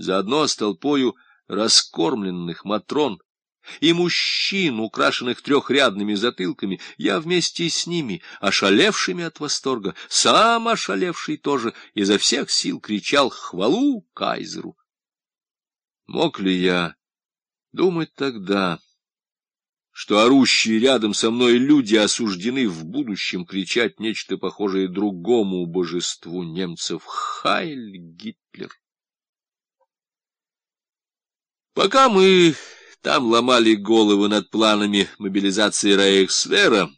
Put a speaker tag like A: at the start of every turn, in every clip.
A: заодно с толпою раскормленных матрон и мужчин, украшенных трехрядными затылками, я вместе с ними, ошалевшими от восторга, сам ошалевший тоже, изо всех сил кричал хвалу кайзеру. Мог ли я думать тогда, что орущие рядом со мной люди осуждены в будущем кричать нечто похожее другому божеству немцев «Хайль Гитлер»? Пока мы там ломали головы над планами мобилизации Рейхсвера,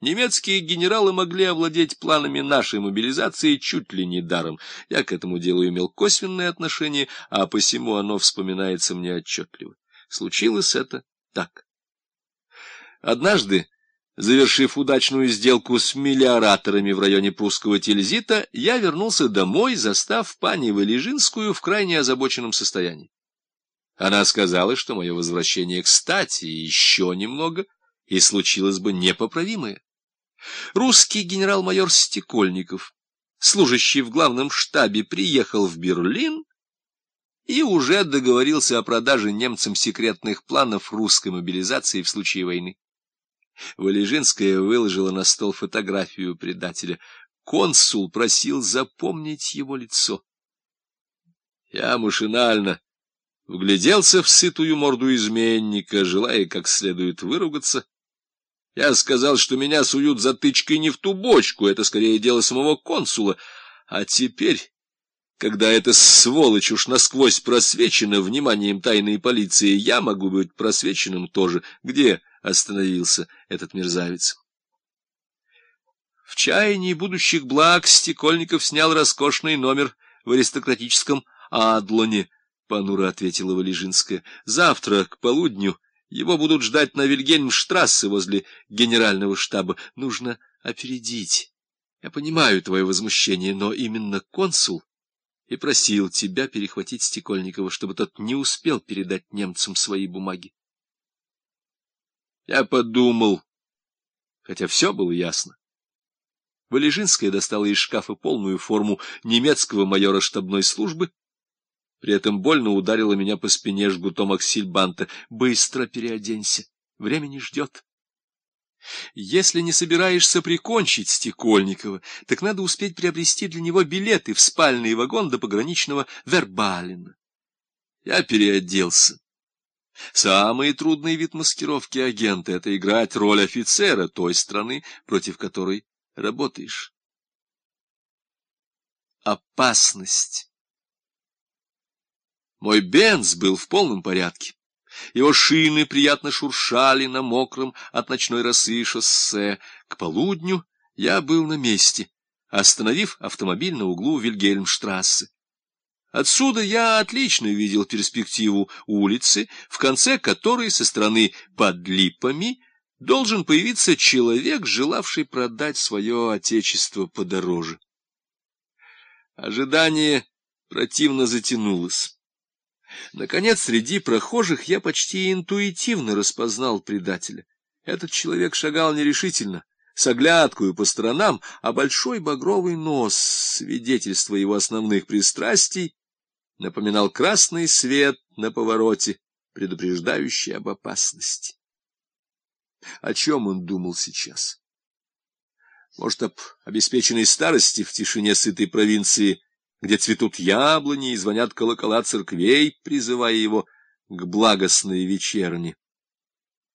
A: немецкие генералы могли овладеть планами нашей мобилизации чуть ли не даром. Я к этому делу имел косвенное отношение, а посему оно вспоминается мне отчетливо. Случилось это так. Однажды, завершив удачную сделку с миллиораторами в районе прусского Тильзита, я вернулся домой, застав пани Валежинскую в крайне озабоченном состоянии. Она сказала, что мое возвращение кстати еще немного, и случилось бы непоправимое. Русский генерал-майор Стекольников, служащий в главном штабе, приехал в Берлин и уже договорился о продаже немцам секретных планов русской мобилизации в случае войны. Валежинская выложила на стол фотографию предателя. Консул просил запомнить его лицо. Я машинально вгляделся в сытую морду изменника, желая как следует выругаться. Я сказал, что меня суют затычкой не в ту бочку, это скорее дело самого консула. А теперь, когда эта сволочь уж насквозь просвечена вниманием тайной полиции, я могу быть просвеченным тоже. Где остановился этот мерзавец? В чаянии будущих благ Стекольников снял роскошный номер в аристократическом Адлоне —— понуро ответила Валежинская. — Завтра к полудню его будут ждать на Вильгельмштрассе возле генерального штаба. Нужно опередить. Я понимаю твое возмущение, но именно консул и просил тебя перехватить Стекольникова, чтобы тот не успел передать немцам свои бумаги. Я подумал, хотя все было ясно. Валежинская достала из шкафа полную форму немецкого майора штабной службы, при этом больно ударила меня по спине жгутом аксильбанта. «Быстро переоденься, время не ждет». Если не собираешься прикончить Стекольникова, так надо успеть приобрести для него билеты в спальный вагон до пограничного Вербалина. Я переоделся. Самый трудный вид маскировки агента — это играть роль офицера той страны, против которой работаешь. Опасность. Мой Бенц был в полном порядке. Его шины приятно шуршали на мокром от ночной росы шоссе. К полудню я был на месте, остановив автомобиль на углу Вильгельмштрассе. Отсюда я отлично видел перспективу улицы, в конце которой со стороны под липами должен появиться человек, желавший продать свое отечество подороже. Ожидание противно затянулось. Наконец, среди прохожих я почти интуитивно распознал предателя. Этот человек шагал нерешительно, с оглядкою по сторонам, а большой багровый нос, свидетельство его основных пристрастий, напоминал красный свет на повороте, предупреждающий об опасности. О чем он думал сейчас? Может, об обеспеченной старости в тишине сытой провинции, где цветут яблони и звонят колокола церквей, призывая его к благостной вечерне.